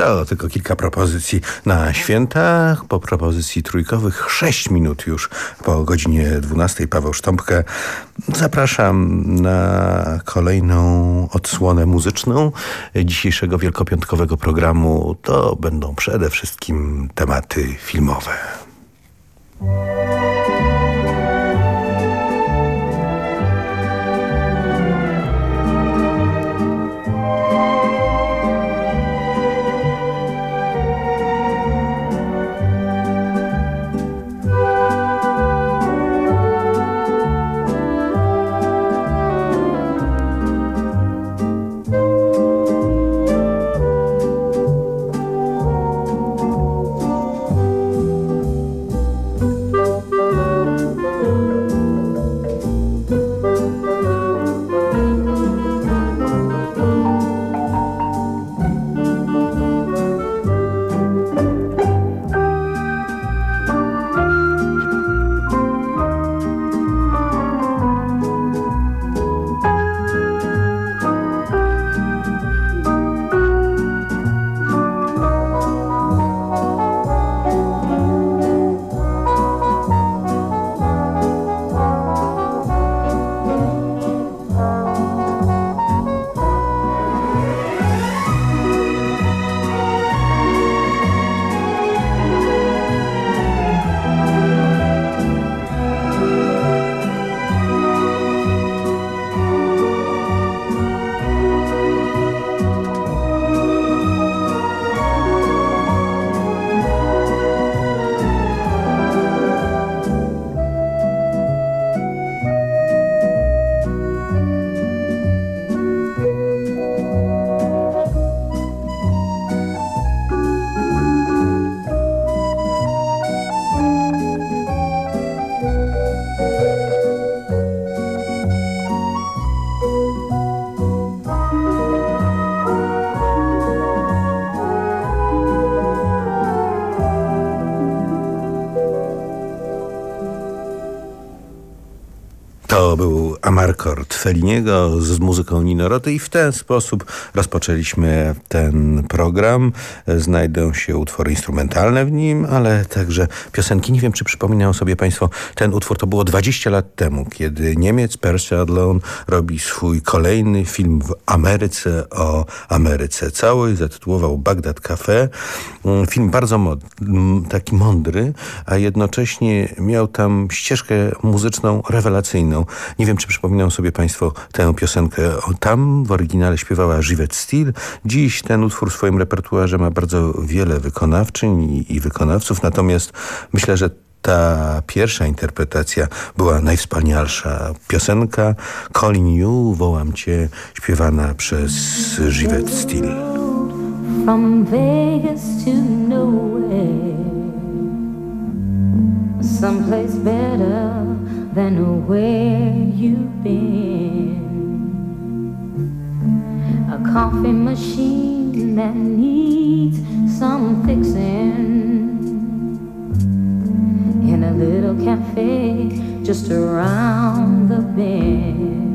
To tylko kilka propozycji na święta. Po propozycji trójkowych 6 minut już po godzinie 12 Paweł Sztąpkę. Zapraszam na kolejną odsłonę muzyczną dzisiejszego wielkopiątkowego programu. To będą przede wszystkim tematy filmowe. Feliniego z muzyką Ninoroty i w ten sposób rozpoczęliśmy ten program. Znajdą się utwory instrumentalne w nim, ale także piosenki. Nie wiem, czy przypominają sobie Państwo, ten utwór to było 20 lat temu, kiedy Niemiec Percy Adlon robi swój kolejny film w Ameryce o Ameryce całej. Zatytułował Bagdad Cafe. Film bardzo taki mądry, a jednocześnie miał tam ścieżkę muzyczną rewelacyjną. Nie wiem, czy przypominają sobie Państwo tę piosenkę. Tam w oryginale śpiewała Żyvet Steel. Dziś ten utwór w swoim repertuarze ma bardzo wiele wykonawczyń i, i wykonawców, natomiast myślę, że ta pierwsza interpretacja była najwspanialsza. Piosenka Calling You, Wołam Cię, śpiewana przez Żyvet Steel. From Vegas to nowhere Someplace better than where you've been. A coffee machine that needs some fixing. In a little cafe just around the bend.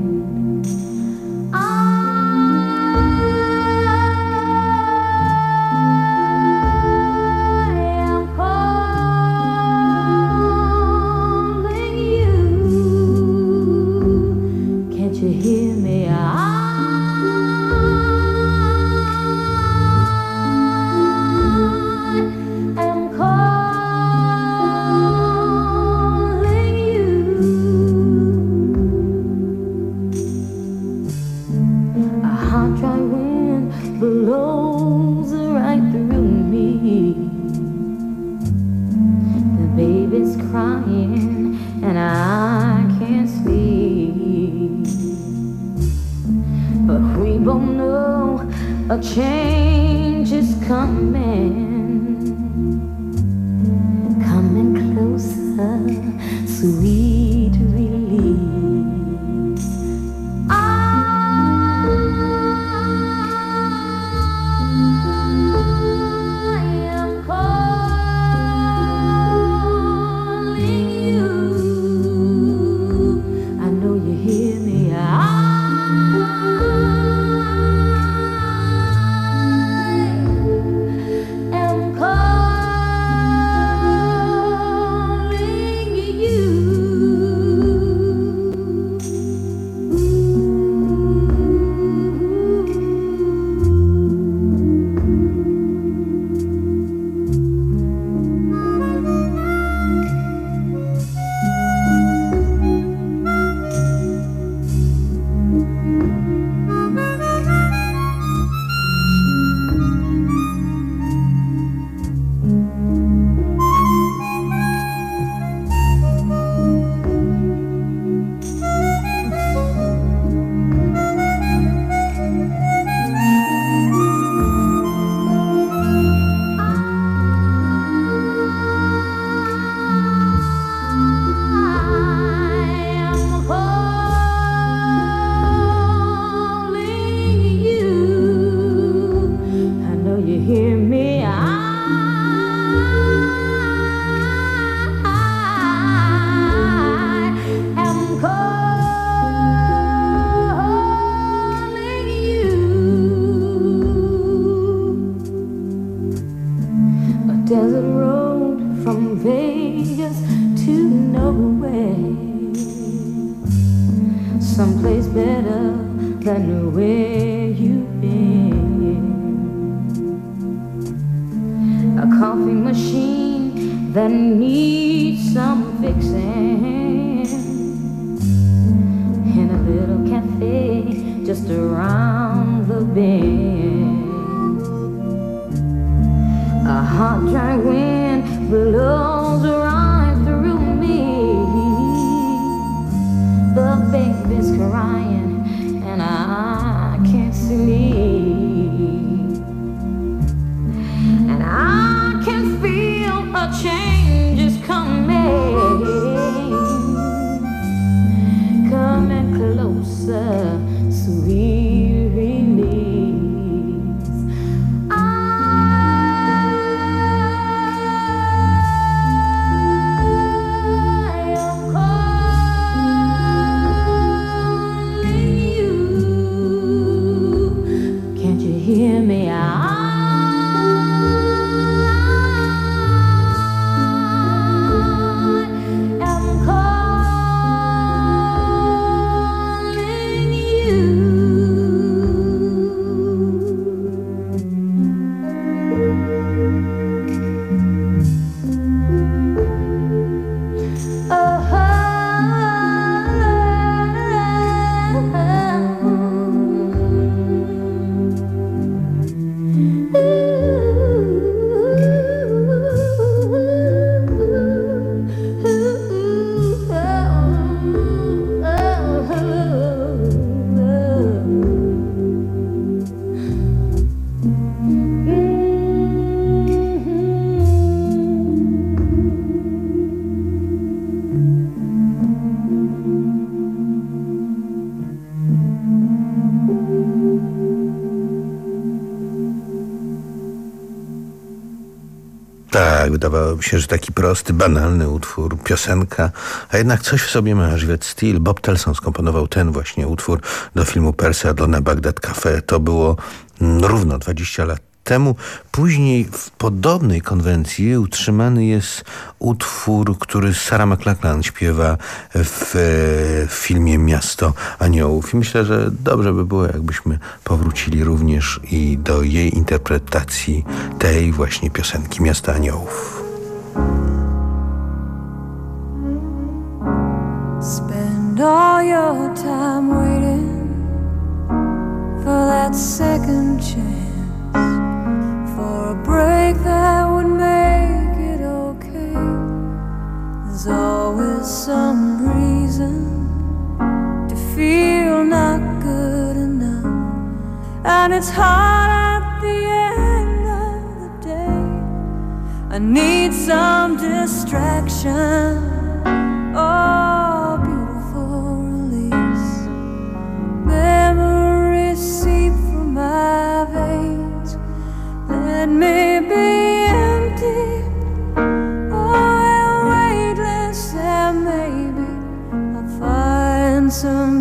hot dry wind blows around. Tak, wydawało mi się, że taki prosty, banalny utwór, piosenka, a jednak coś w sobie ma Elżbiet Steele. Bob Telson skomponował ten właśnie utwór do filmu Persja Donna Bagdad Cafe. To było mm, równo 20 lat temu. Później w podobnej konwencji utrzymany jest utwór, który Sarah McLachlan śpiewa w, e, w filmie Miasto Aniołów. I myślę, że dobrze by było, jakbyśmy powrócili również i do jej interpretacji tej właśnie piosenki Miasta Aniołów. Spend all your time waiting for that second chance, for a break that would make it okay. There's always some reason to feel not good enough, and it's hard at the end of the day. I need some distraction. Oh, Me be empty. Weightless, and maybe I'll find some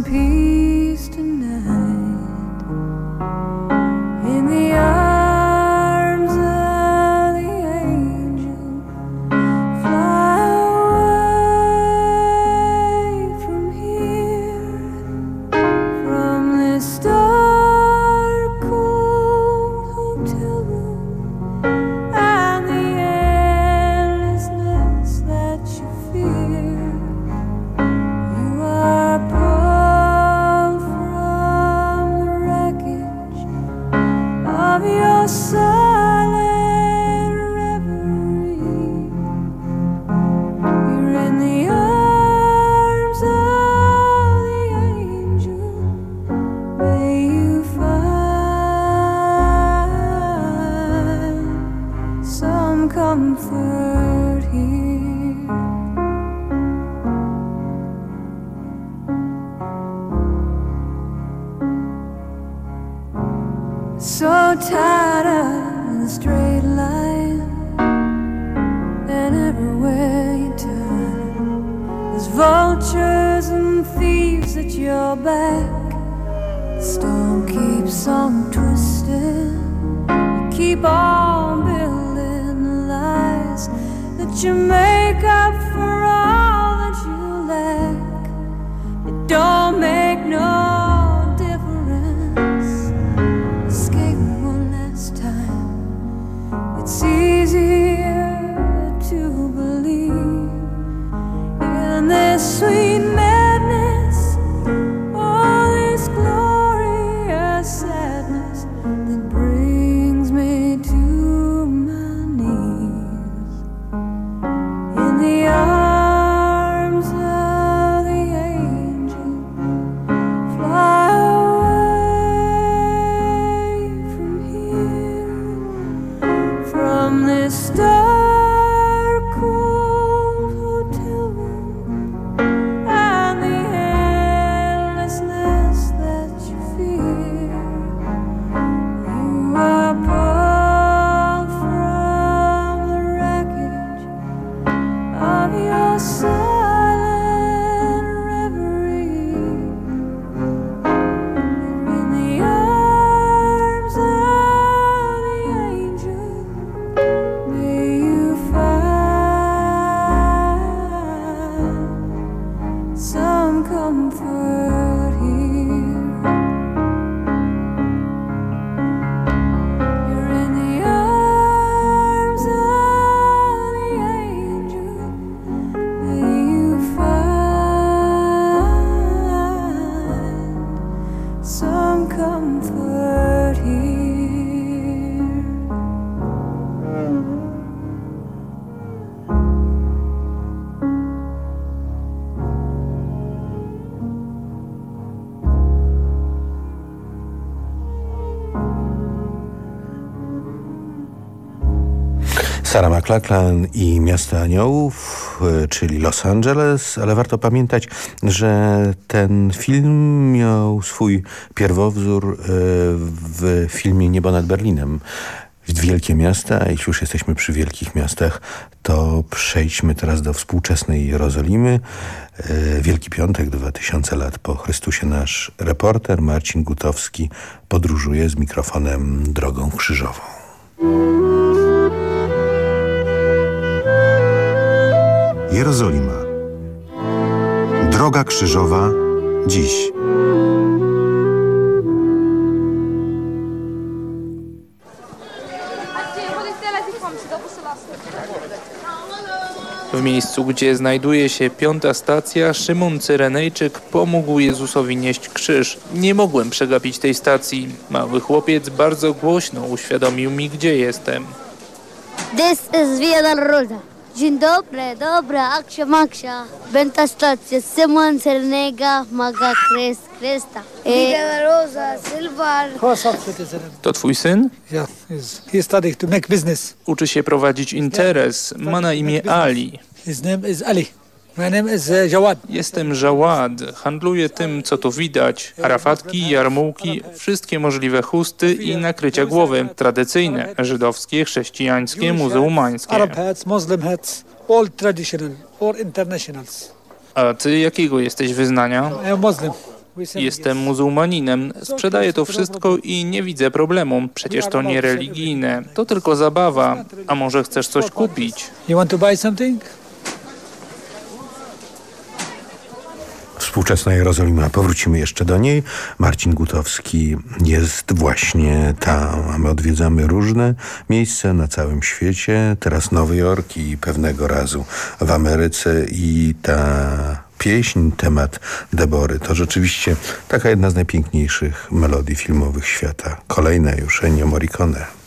McLachlan i Miasto Aniołów, y, czyli Los Angeles, ale warto pamiętać, że ten film miał swój pierwowzór y, w filmie Niebo nad Berlinem. Wielkie miasta, a jeśli już jesteśmy przy wielkich miastach, to przejdźmy teraz do współczesnej Jerozolimy. Y, Wielki Piątek, 2000 lat po Chrystusie, nasz reporter Marcin Gutowski podróżuje z mikrofonem drogą krzyżową. Jerozolima. Droga krzyżowa dziś. W miejscu, gdzie znajduje się piąta stacja, Szymon Cyrenejczyk pomógł Jezusowi nieść krzyż. Nie mogłem przegapić tej stacji. Mały chłopiec bardzo głośno uświadomił mi, gdzie jestem. This is Via Dolorosa. Dzień dobry, dobra, akcja maksia. Benta stacja, Simon Cernega, Maga Kres, Kresta. Via Dolorosa, Silvar. To twój syn? Yeah, he's, he studied to make business. Uczy się prowadzić interes. Ma na imię Ali. His name is Ali. Jawad. Jestem Żaład. Handluję tym, co tu widać. Arafatki, jarmułki, wszystkie możliwe chusty i nakrycia głowy. Tradycyjne, żydowskie, chrześcijańskie, muzułmańskie. All traditional or internationals. A ty jakiego jesteś wyznania? Muslim. Jestem muzułmaninem. Sprzedaję to wszystko i nie widzę problemu. Przecież to nie religijne. To tylko zabawa. A może chcesz coś kupić? You want to buy something? Współczesna Jerozolima, powrócimy jeszcze do niej. Marcin Gutowski jest właśnie tam, a my odwiedzamy różne miejsca na całym świecie. Teraz Nowy Jork i pewnego razu w Ameryce i ta pieśń, temat Debory to rzeczywiście taka jedna z najpiękniejszych melodii filmowych świata. Kolejna już Ennio Morricone.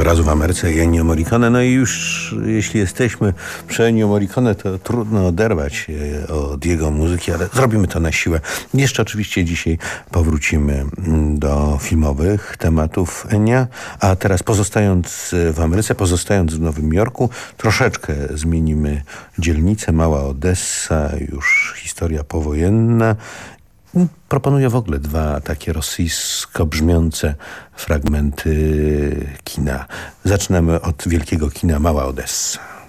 Pewnego razu w Ameryce i Ennio Morricone. No i już jeśli jesteśmy przy Ennio Morricone, to trudno oderwać się od jego muzyki, ale zrobimy to na siłę. Jeszcze oczywiście dzisiaj powrócimy mm, do filmowych tematów Enia, a teraz pozostając w Ameryce, pozostając w Nowym Jorku, troszeczkę zmienimy dzielnicę. Mała Odessa, już historia powojenna Proponuję w ogóle dwa takie rosyjsko brzmiące fragmenty kina. Zaczynamy od wielkiego kina Mała Odessa.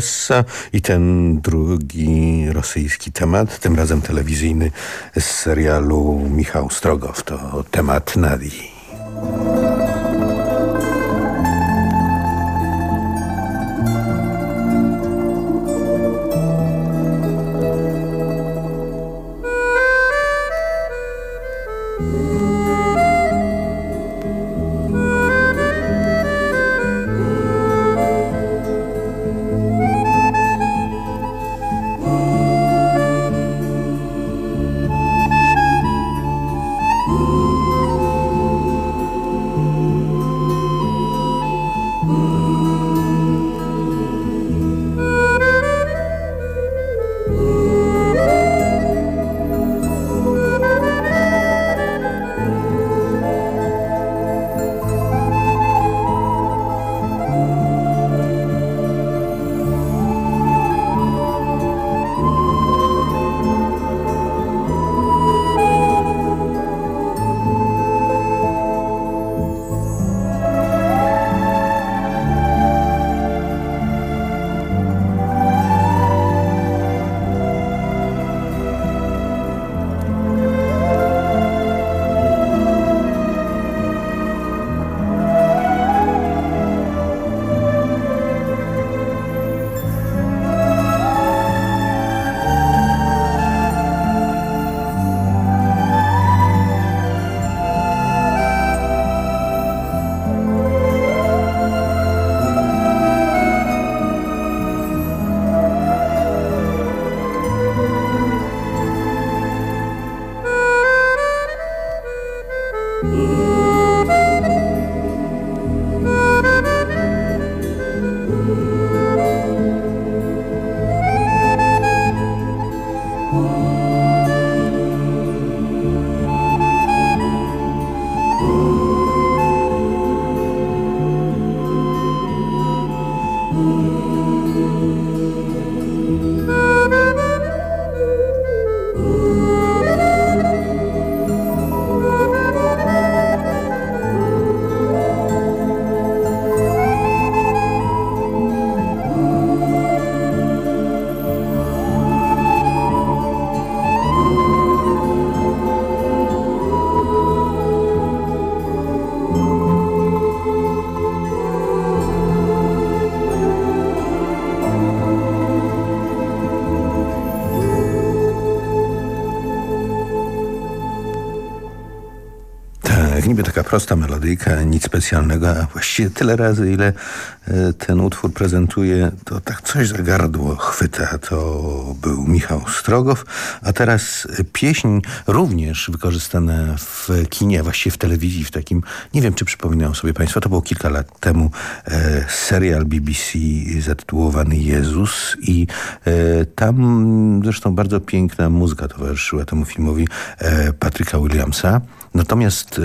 Odessa i ten drugi rosyjski temat, tym razem telewizyjny z serialu Michał Strogow, to temat Nadii. Prosta melodyjka, nic specjalnego, a właściwie tyle razy, ile ten utwór prezentuje, to tak coś za gardło chwyta. To był Michał Strogow, a teraz pieśń również wykorzystana w kinie, właściwie w telewizji, w takim, nie wiem czy przypominają sobie Państwo, to było kilka lat temu e, serial BBC zatytułowany Jezus i e, tam zresztą bardzo piękna muzyka towarzyszyła temu filmowi e, Patryka Williamsa. Natomiast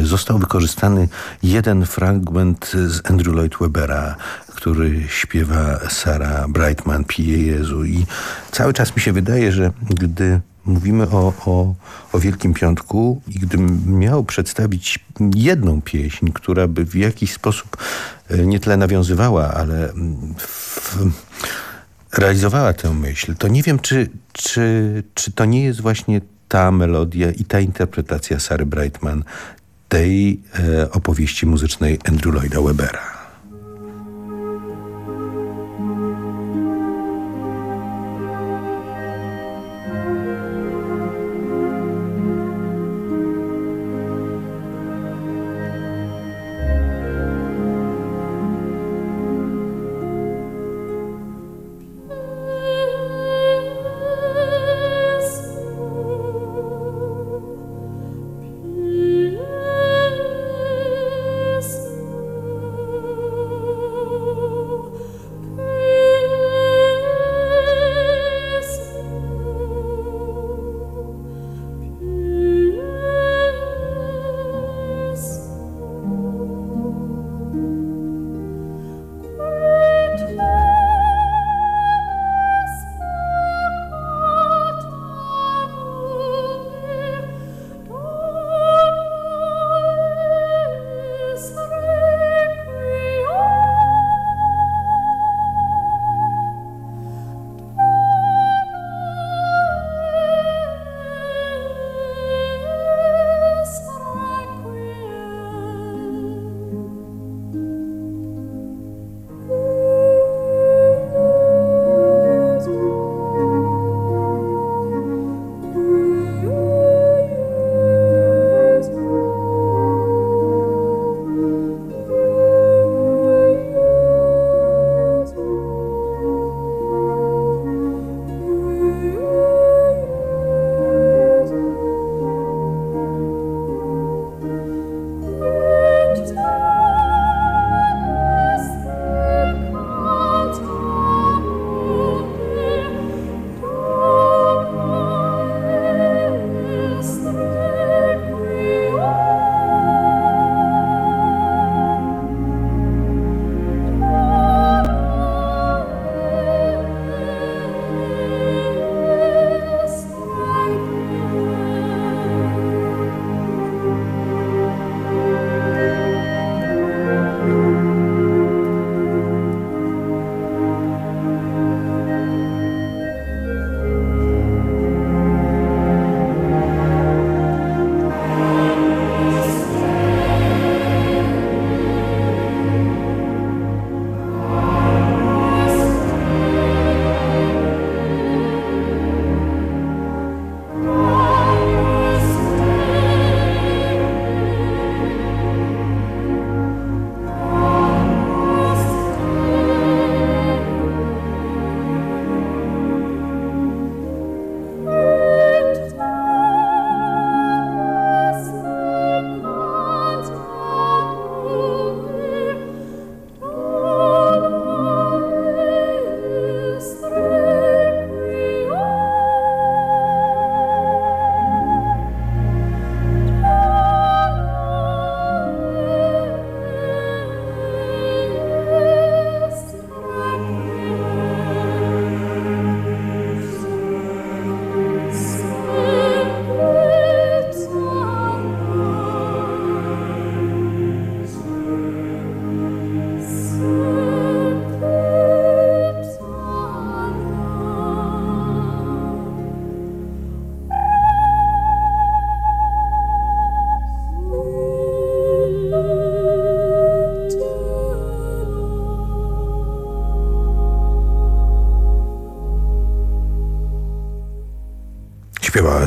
e, został wykorzystany jeden fragment z Andrew Lloyd Webbera, który śpiewa Sarah Brightman, pije Jezu. I cały czas mi się wydaje, że gdy mówimy o, o, o Wielkim Piątku i gdybym miał przedstawić jedną pieśń, która by w jakiś sposób e, nie tyle nawiązywała, ale mm, w, realizowała tę myśl, to nie wiem, czy, czy, czy to nie jest właśnie ta melodia i ta interpretacja Sary Brightman tej e, opowieści muzycznej Andrew Lloyda Webbera.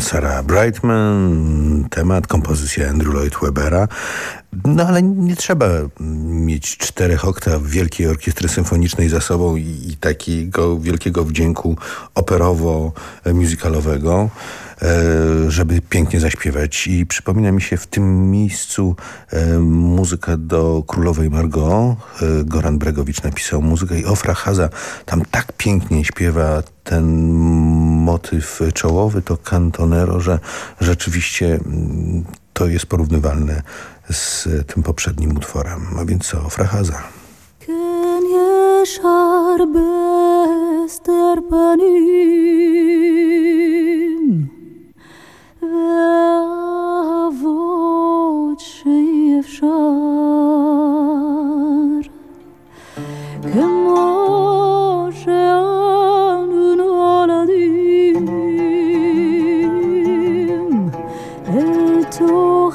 Sarah Brightman, temat, kompozycja Andrew Lloyd Webera. No ale nie trzeba mieć czterech oktaw Wielkiej Orkiestry Symfonicznej za sobą i, i takiego wielkiego wdzięku operowo-muzykalowego, żeby pięknie zaśpiewać. I przypomina mi się w tym miejscu e, muzyka do Królowej Margot. E, Goran Bregowicz napisał muzykę i Ofra Haza tam tak pięknie śpiewa ten motyw czołowy, to cantonero, że rzeczywiście mm, to jest porównywalne z tym poprzednim utworem. A więc co, Frahaza. Kien jeşar bester benim شعر كما شأن ولدهم التو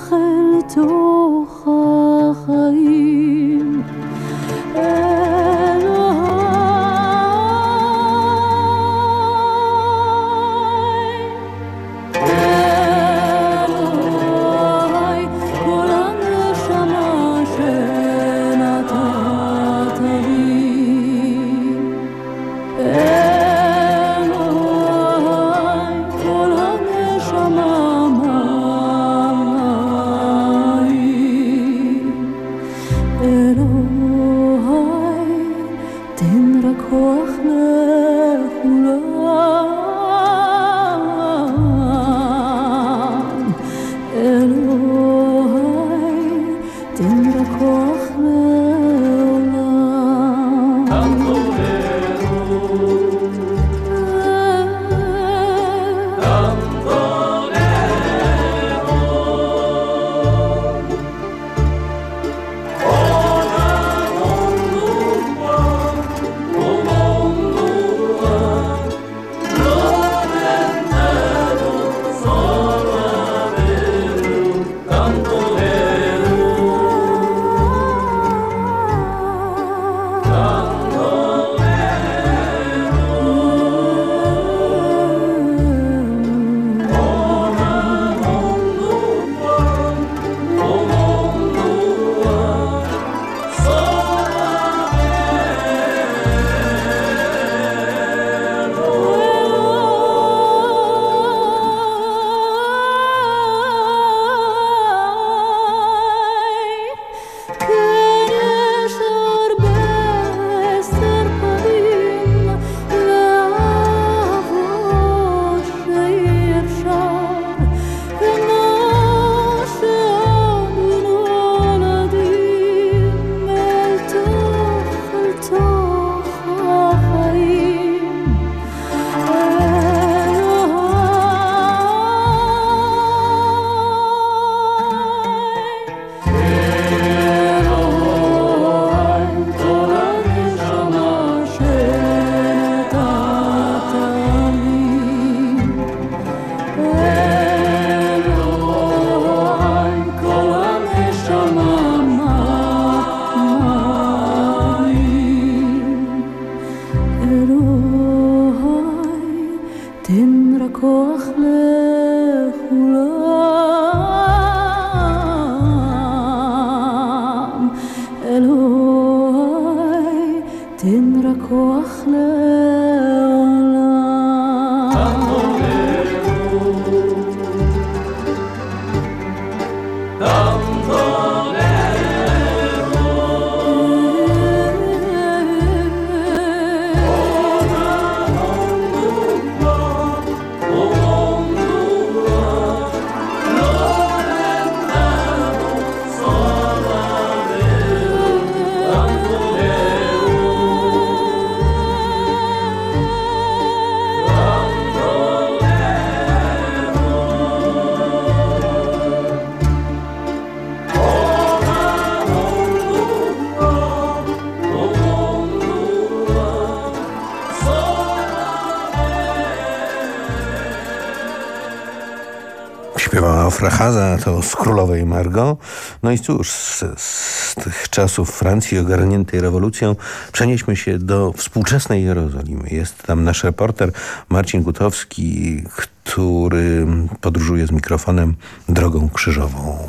Ofrachaza, to z Królowej Margot. No i cóż, z, z tych czasów Francji ogarniętej rewolucją przenieśmy się do współczesnej Jerozolimy. Jest tam nasz reporter Marcin Gutowski, który podróżuje z mikrofonem drogą krzyżową.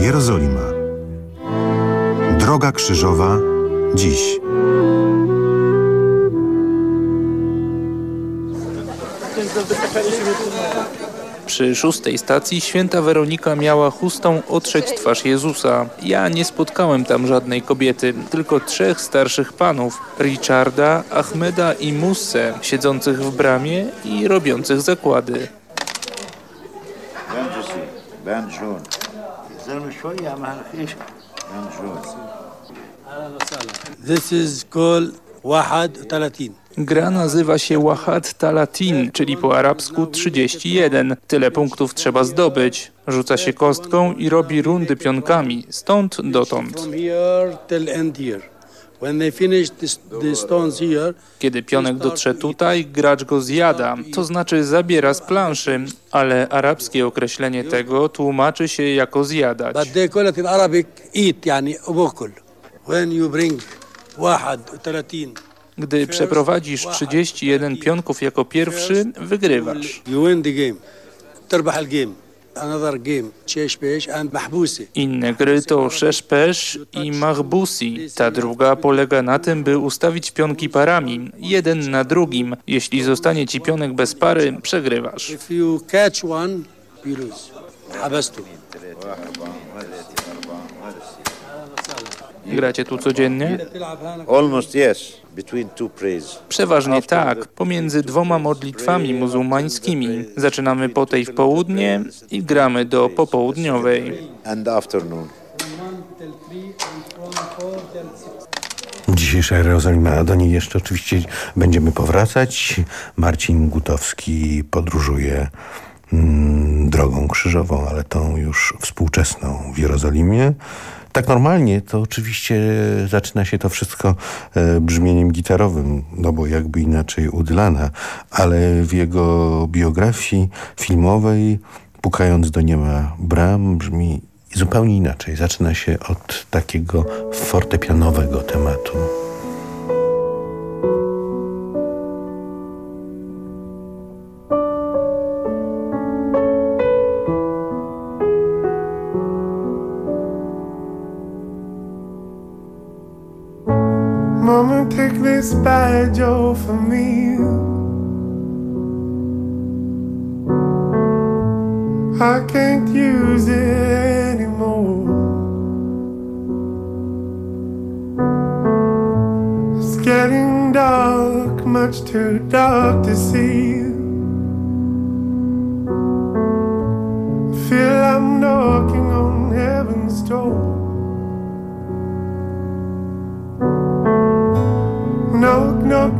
Jerozolima. Droga krzyżowa dziś. Przy szóstej stacji święta Weronika miała chustą otrzeć twarz Jezusa. Ja nie spotkałem tam żadnej kobiety, tylko trzech starszych panów, Richarda, Ahmeda i Musse, siedzących w bramie i robiących zakłady. This is called Gra nazywa się Wahat Talatin, czyli po arabsku 31. Tyle punktów trzeba zdobyć. Rzuca się kostką i robi rundy pionkami, stąd dotąd. Kiedy pionek dotrze tutaj, gracz go zjada, to znaczy zabiera z planszy, ale arabskie określenie tego tłumaczy się jako zjadać. When you bring 31 gdy przeprowadzisz 31 pionków jako pierwszy, wygrywasz. Inne gry to Szeszpesz i Mahbusi. Ta druga polega na tym, by ustawić pionki parami, jeden na drugim. Jeśli zostanie ci pionek bez pary, przegrywasz. Gracie tu codziennie? Almost yes. Przeważnie tak, pomiędzy dwoma modlitwami muzułmańskimi. Zaczynamy po tej w południe i gramy do popołudniowej. Dzisiejsza Jerozolima, do niej jeszcze oczywiście będziemy powracać. Marcin Gutowski podróżuje mm, drogą krzyżową, ale tą już współczesną w Jerozolimie. Tak normalnie to oczywiście zaczyna się to wszystko e, brzmieniem gitarowym, no bo jakby inaczej u Dylana, ale w jego biografii filmowej Pukając do nieba bram brzmi zupełnie inaczej. Zaczyna się od takiego fortepianowego tematu. Badge off of me. I can't use it anymore. It's getting dark, much too dark to see. I Feel I'm knocking on heaven's door.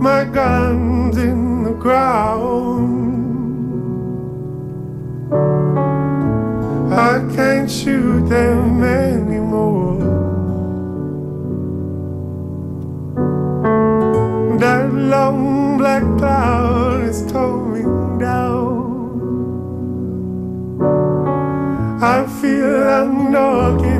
My guns in the ground. I can't shoot them anymore. That long black cloud is coming down. I feel I'm knocking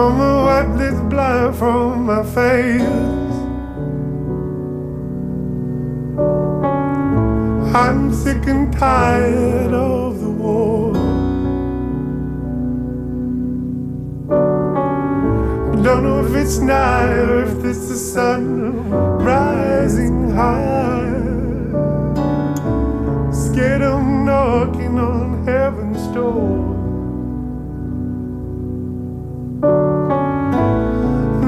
Mama, wipe this blood from my face. I'm sick and tired of the war. Don't know if it's night or if it's the sun rising high. Scared of knocking on heaven's door.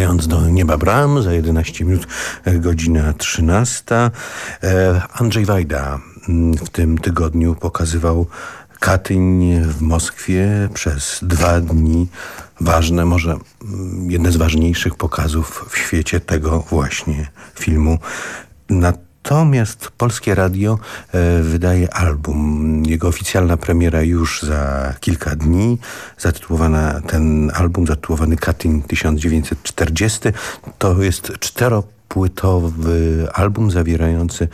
Pukając do nieba bram, za 11 minut e, godzina 13. E, Andrzej Wajda mm, w tym tygodniu pokazywał Katyń w Moskwie przez dwa dni. Ważne, może mm, jedne z ważniejszych pokazów w świecie tego właśnie filmu. Natomiast Polskie Radio e, wydaje album. Jego oficjalna premiera już za kilka dni. Zatytułowana ten album, zatytułowany Katyń 1940. To jest czteropłytowy album zawierający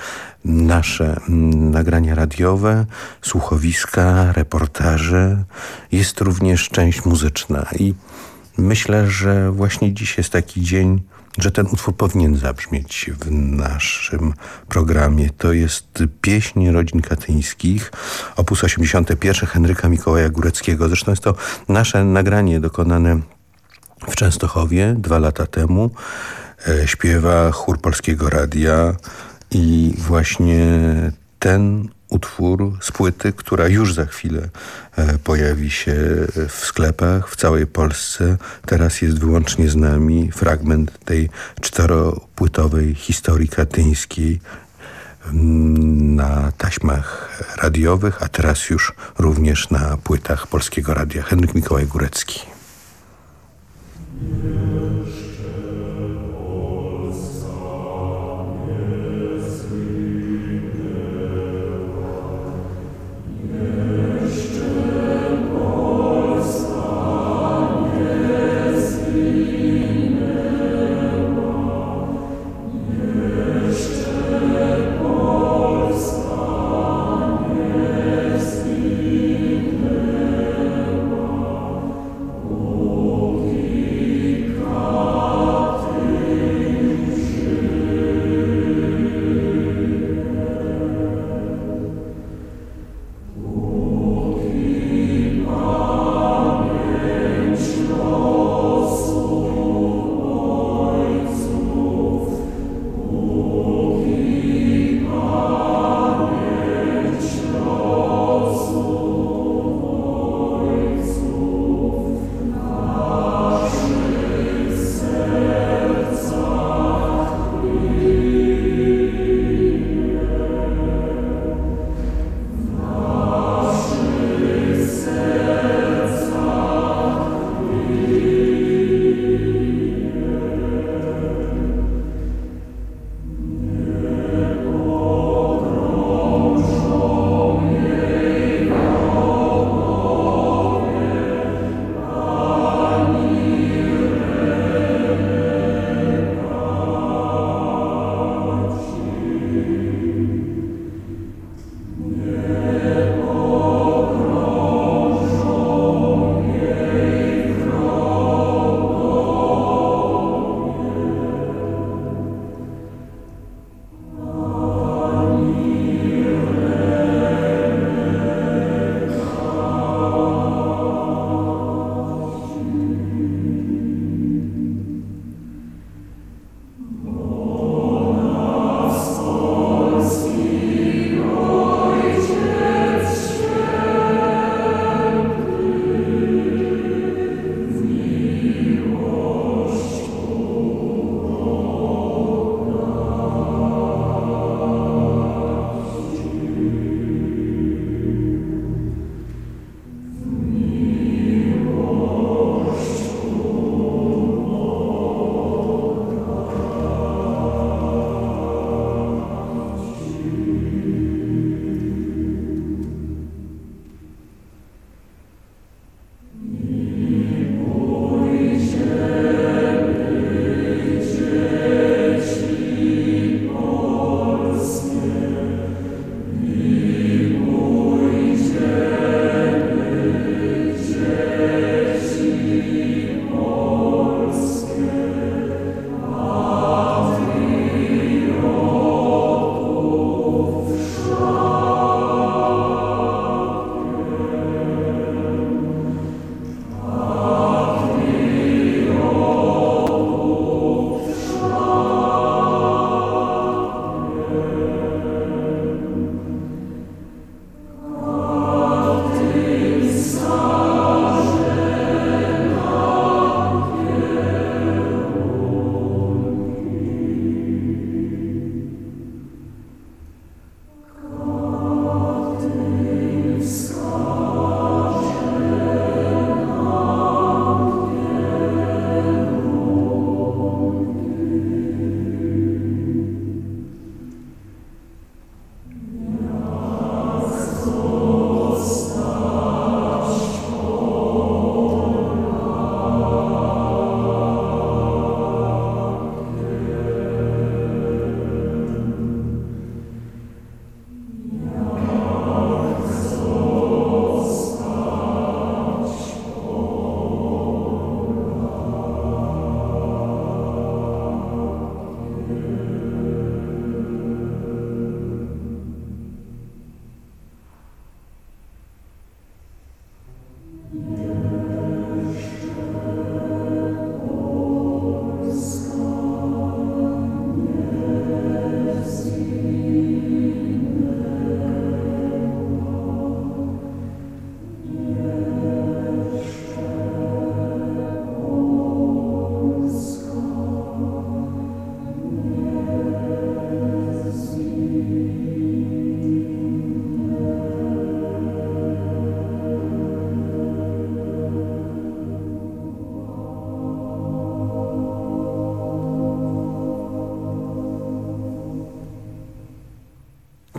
nasze mm, nagrania radiowe, słuchowiska, reportaże. Jest również część muzyczna i myślę, że właśnie dziś jest taki dzień, że ten utwór powinien zabrzmieć w naszym programie. To jest pieśń rodzin katyńskich, opus 81 Henryka Mikołaja Góreckiego. Zresztą jest to nasze nagranie dokonane w Częstochowie dwa lata temu. E, śpiewa chór Polskiego Radia i właśnie ten utwór z płyty, która już za chwilę e, pojawi się w sklepach w całej Polsce. Teraz jest wyłącznie z nami fragment tej czteropłytowej historii katyńskiej mm, na taśmach radiowych, a teraz już również na płytach Polskiego Radia. Henryk Mikołaj Górecki.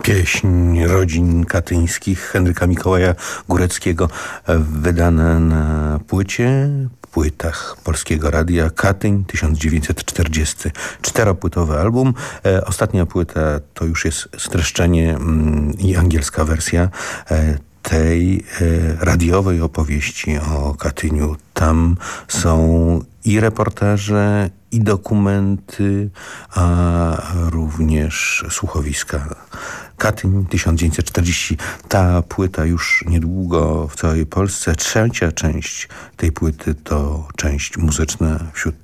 Pieśń rodzin katyńskich Henryka Mikołaja Góreckiego e, wydane na płycie płytach Polskiego Radia Katyń 1940 czteropłytowy album. E, ostatnia płyta to już jest streszczenie mm, i angielska wersja e, tej radiowej opowieści o Katyniu. Tam są i reportaże, i dokumenty, a również słuchowiska. Katyń 1940. Ta płyta już niedługo w całej Polsce. Trzecia część tej płyty to część muzyczna wśród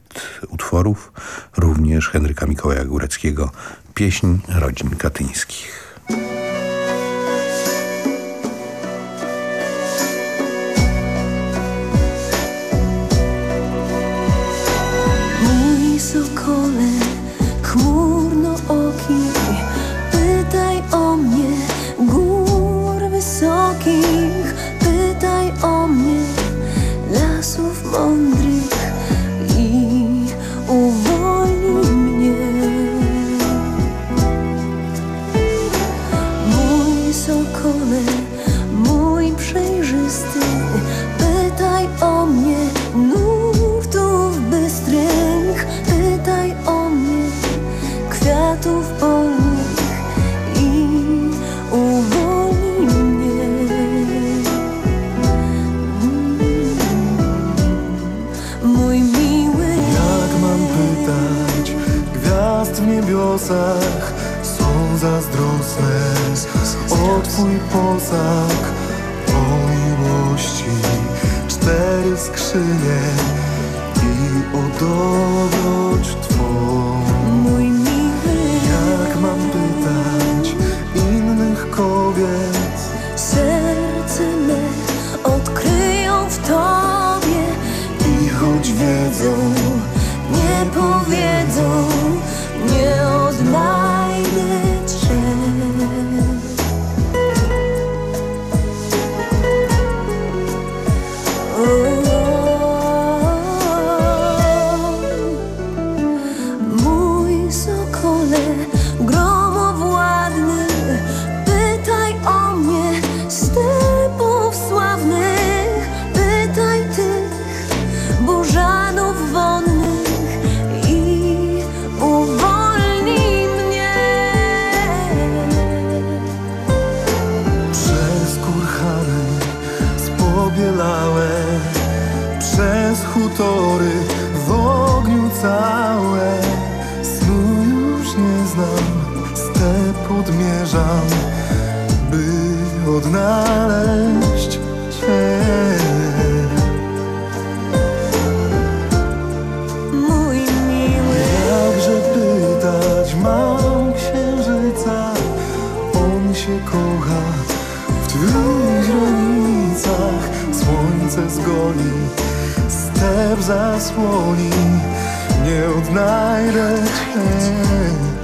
utworów, również Henryka Mikołaja Góreckiego, pieśń rodzin katyńskich. są zazdrosne O Twój posag, o miłości. Cztery skrzynie i o dobroć aż do granic w ciemnym